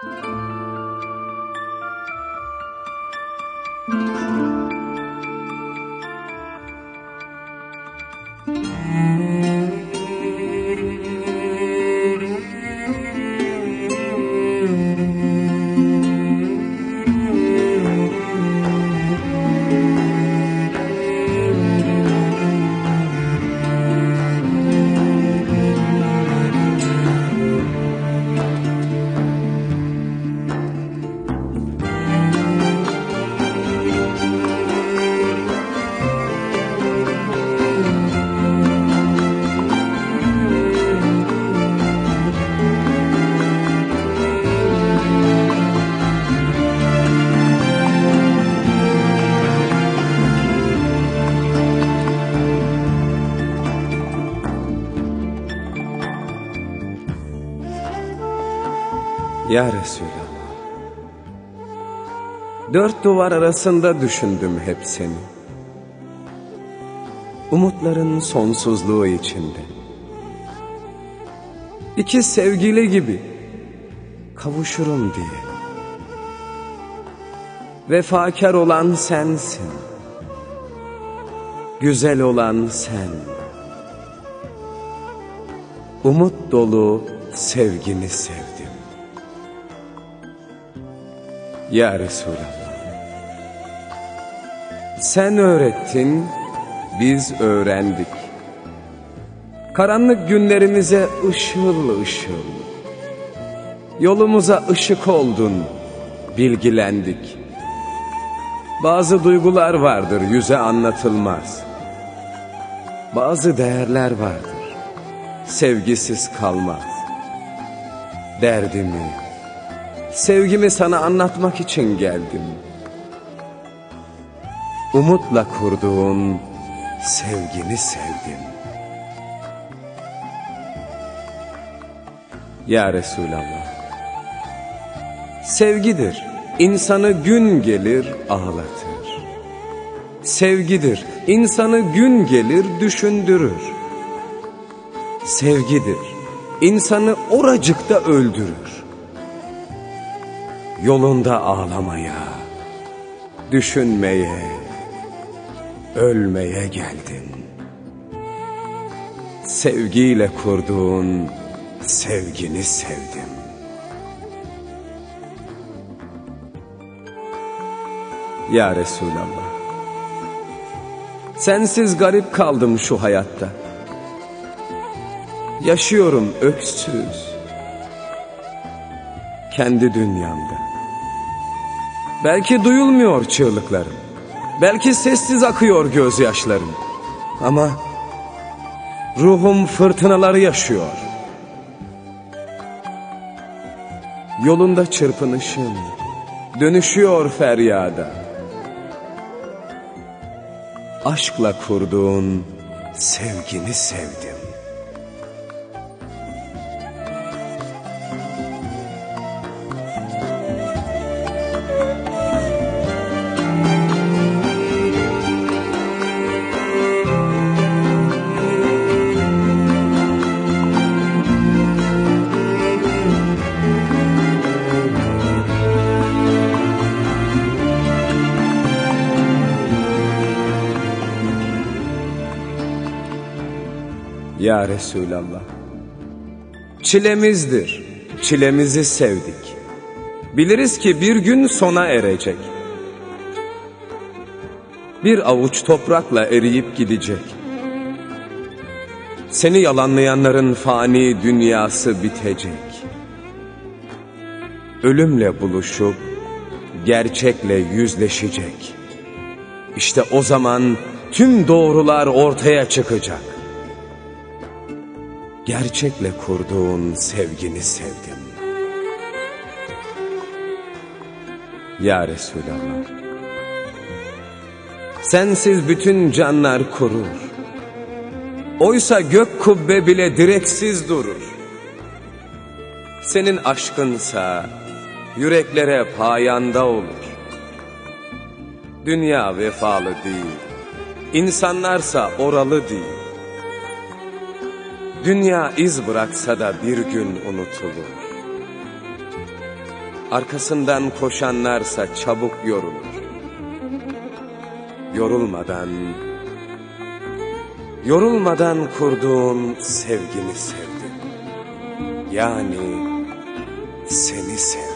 Thank you. Ya Resulallah. Dört duvar arasında düşündüm hep seni. Umutların sonsuzluğu içinde. İki sevgili gibi kavuşurum diye. Vefakar olan sensin. Güzel olan sen. Umut dolu sevgini sevdim. Ya Resulallah. Sen öğrettin, biz öğrendik. Karanlık günlerimize ışıl ışıl. Yolumuza ışık oldun, bilgilendik. Bazı duygular vardır yüze anlatılmaz. Bazı değerler vardır, sevgisiz kalmaz. Derdimi, sevgimi sana anlatmak için geldim. Umutla kurduğun sevgini sevdim. Ya Resulallah. Sevgidir, insanı gün gelir ağlatır. Sevgidir, insanı gün gelir düşündürür. Sevgidir, insanı oracıkta öldürür. Yolunda ağlamaya, düşünmeye, ölmeye geldin. Sevgiyle kurduğun sevgini sevdim. Ya Resulallah. Sensiz garip kaldım şu hayatta. Yaşıyorum öksüz. Kendi dünyamda. Belki duyulmuyor çığlıklarım. Belki sessiz akıyor gözyaşlarım. Ama ruhum fırtınaları yaşıyor. Yolunda çırpınışım, dönüşüyor feryada. Aşkla kurduğun sevgini sevdim. Ya Resulallah. Çilemizdir, çilemizi sevdik. Biliriz ki bir gün sona erecek. Bir avuç toprakla eriyip gidecek. Seni yalanlayanların fani dünyası bitecek. Ölümle buluşup gerçekle yüzleşecek. İşte o zaman tüm doğrular ortaya çıkacak gerçekle kurduğun sevgini sevdim. Ya Resulallah. Sensiz bütün canlar kurur. Oysa gök kubbe bile direksiz durur. Senin aşkınsa yüreklere payanda olur. Dünya vefalı değil, insanlarsa oralı değil. Dünya iz bıraksa da bir gün unutulur. Arkasından koşanlarsa çabuk yorulur. Yorulmadan, yorulmadan kurduğun sevgini sevdim. Yani seni sevdim.